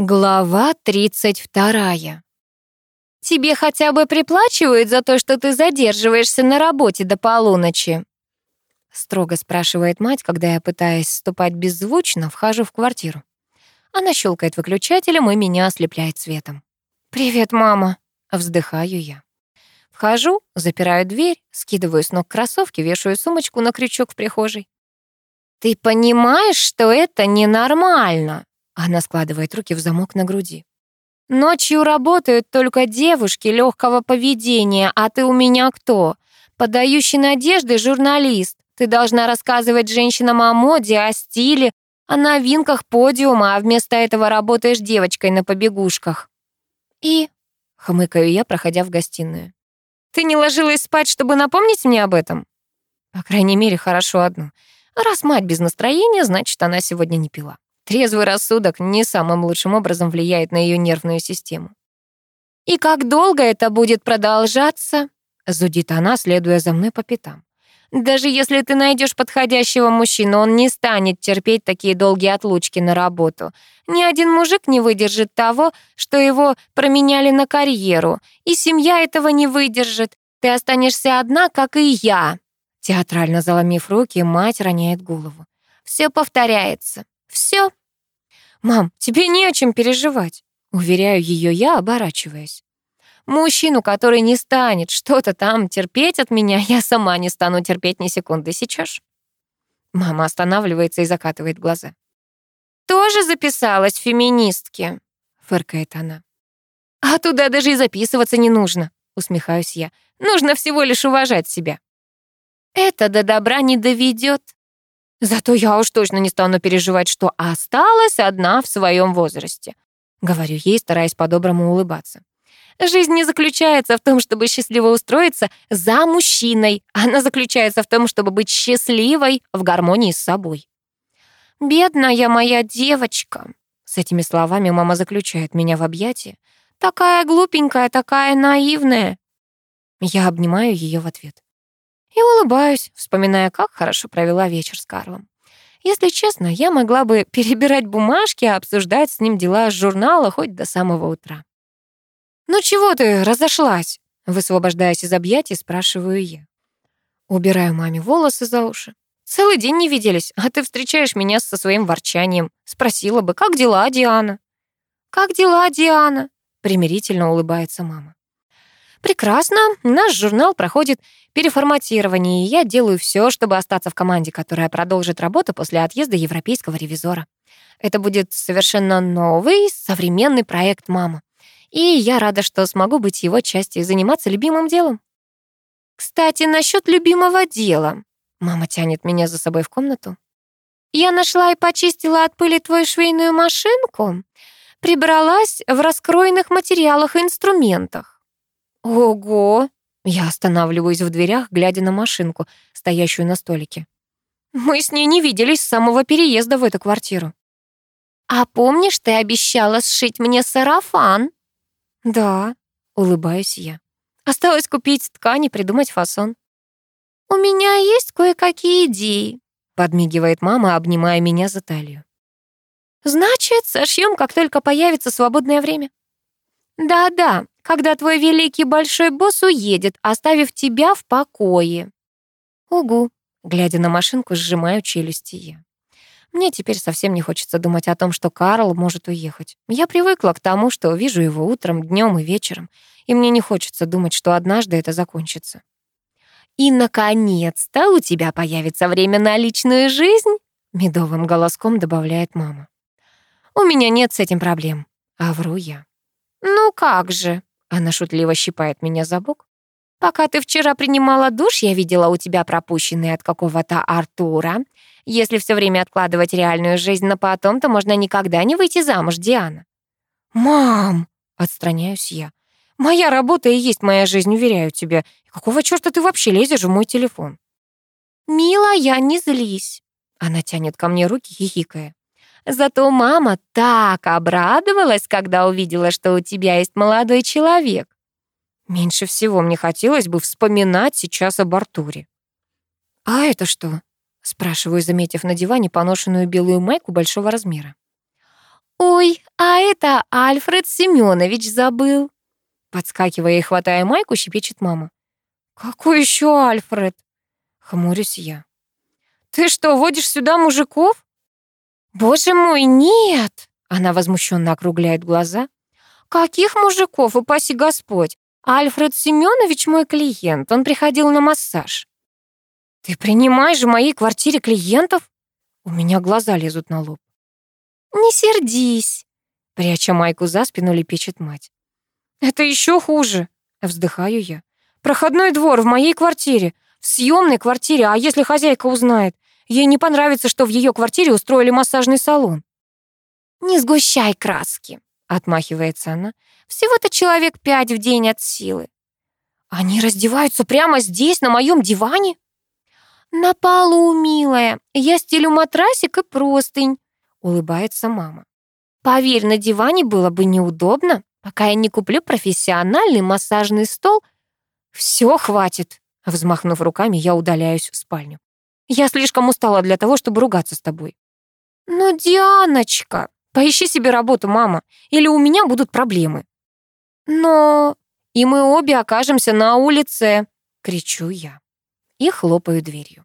Глава 32. «Тебе хотя бы приплачивают за то, что ты задерживаешься на работе до полуночи?» Строго спрашивает мать, когда я, пытаясь ступать беззвучно, вхожу в квартиру. Она щелкает выключателем и меня ослепляет светом. «Привет, мама!» — вздыхаю я. Вхожу, запираю дверь, скидываю с ног кроссовки, вешаю сумочку на крючок в прихожей. «Ты понимаешь, что это ненормально?» Она складывает руки в замок на груди. «Ночью работают только девушки легкого поведения, а ты у меня кто? Подающий надежды журналист. Ты должна рассказывать женщинам о моде, о стиле, о новинках подиума, а вместо этого работаешь девочкой на побегушках». «И?» — хмыкаю я, проходя в гостиную. «Ты не ложилась спать, чтобы напомнить мне об этом?» «По крайней мере, хорошо одно. Раз мать без настроения, значит, она сегодня не пила». Трезвый рассудок не самым лучшим образом влияет на ее нервную систему. «И как долго это будет продолжаться?» — зудит она, следуя за мной по пятам. «Даже если ты найдешь подходящего мужчину, он не станет терпеть такие долгие отлучки на работу. Ни один мужик не выдержит того, что его променяли на карьеру, и семья этого не выдержит. Ты останешься одна, как и я». Театрально заломив руки, мать роняет голову. Все повторяется. Все «Мам, тебе не о чем переживать», — уверяю ее я, оборачиваясь. «Мужчину, который не станет что-то там терпеть от меня, я сама не стану терпеть ни секунды сейчас». Мама останавливается и закатывает глаза. «Тоже записалась феминистки?» — фыркает она. «А туда даже и записываться не нужно», — усмехаюсь я. «Нужно всего лишь уважать себя». «Это до добра не доведет», Зато я уж точно не стану переживать, что осталась одна в своем возрасте. Говорю ей, стараясь по-доброму улыбаться. Жизнь не заключается в том, чтобы счастливо устроиться за мужчиной. Она заключается в том, чтобы быть счастливой в гармонии с собой. «Бедная моя девочка», — с этими словами мама заключает меня в объятия. «Такая глупенькая, такая наивная». Я обнимаю ее в ответ и улыбаюсь, вспоминая, как хорошо провела вечер с Карлом. Если честно, я могла бы перебирать бумажки, а обсуждать с ним дела с журнала хоть до самого утра. «Ну чего ты разошлась?» Высвобождаясь из объятий, спрашиваю я. Убираю маме волосы за уши. «Целый день не виделись, а ты встречаешь меня со своим ворчанием. Спросила бы, как дела, Диана?» «Как дела, Диана?» Примирительно улыбается мама. Прекрасно. Наш журнал проходит переформатирование, и я делаю все, чтобы остаться в команде, которая продолжит работу после отъезда европейского ревизора. Это будет совершенно новый, современный проект «Мама». И я рада, что смогу быть его частью и заниматься любимым делом. Кстати, насчет любимого дела. Мама тянет меня за собой в комнату. Я нашла и почистила от пыли твою швейную машинку. Прибралась в раскроенных материалах и инструментах. Ого! Я останавливаюсь в дверях, глядя на машинку, стоящую на столике. Мы с ней не виделись с самого переезда в эту квартиру. А помнишь, ты обещала сшить мне сарафан? Да, улыбаюсь я. Осталось купить ткань и придумать фасон. У меня есть кое-какие идеи, подмигивает мама, обнимая меня за талию. Значит, сошьем, как только появится свободное время. Да-да, когда твой великий большой босс уедет, оставив тебя в покое. Угу, глядя на машинку, сжимаю челюсти я. Мне теперь совсем не хочется думать о том, что Карл может уехать. Я привыкла к тому, что вижу его утром, днем и вечером, и мне не хочется думать, что однажды это закончится. «И, наконец-то, у тебя появится время на личную жизнь», — медовым голоском добавляет мама. «У меня нет с этим проблем», — а вру я. «Ну как же», она шутливо щипает меня за бок. «Пока ты вчера принимала душ, я видела у тебя пропущенные от какого-то Артура. Если все время откладывать реальную жизнь на потом, то можно никогда не выйти замуж, Диана». «Мам!» — отстраняюсь я. «Моя работа и есть моя жизнь, уверяю тебя. И какого чёрта ты вообще лезешь в мой телефон?» «Милая, не злись». Она тянет ко мне руки, хихикая. Зато мама так обрадовалась, когда увидела, что у тебя есть молодой человек. Меньше всего мне хотелось бы вспоминать сейчас об Артуре. «А это что?» — спрашиваю, заметив на диване поношенную белую майку большого размера. «Ой, а это Альфред Семенович забыл!» Подскакивая и хватая майку, щепечет мама. «Какой еще Альфред?» Хмурюсь я. «Ты что, водишь сюда мужиков?» «Боже мой, нет!» Она возмущенно округляет глаза. «Каких мужиков, упаси Господь! Альфред Семенович мой клиент, он приходил на массаж». «Ты принимаешь в моей квартире клиентов?» У меня глаза лезут на лоб. «Не сердись», — пряча майку за спину, лепечет мать. «Это еще хуже», — вздыхаю я. «Проходной двор в моей квартире, в съемной квартире, а если хозяйка узнает? Ей не понравится, что в ее квартире устроили массажный салон». «Не сгущай краски», — отмахивается она. «Всего-то человек пять в день от силы». «Они раздеваются прямо здесь, на моем диване?» «На полу, милая. Я стелю матрасик и простынь», — улыбается мама. «Поверь, на диване было бы неудобно, пока я не куплю профессиональный массажный стол». «Все, хватит», — взмахнув руками, я удаляюсь в спальню. «Я слишком устала для того, чтобы ругаться с тобой». «Ну, Дианочка, поищи себе работу, мама, или у меня будут проблемы». «Но...» «И мы обе окажемся на улице», — кричу я и хлопаю дверью.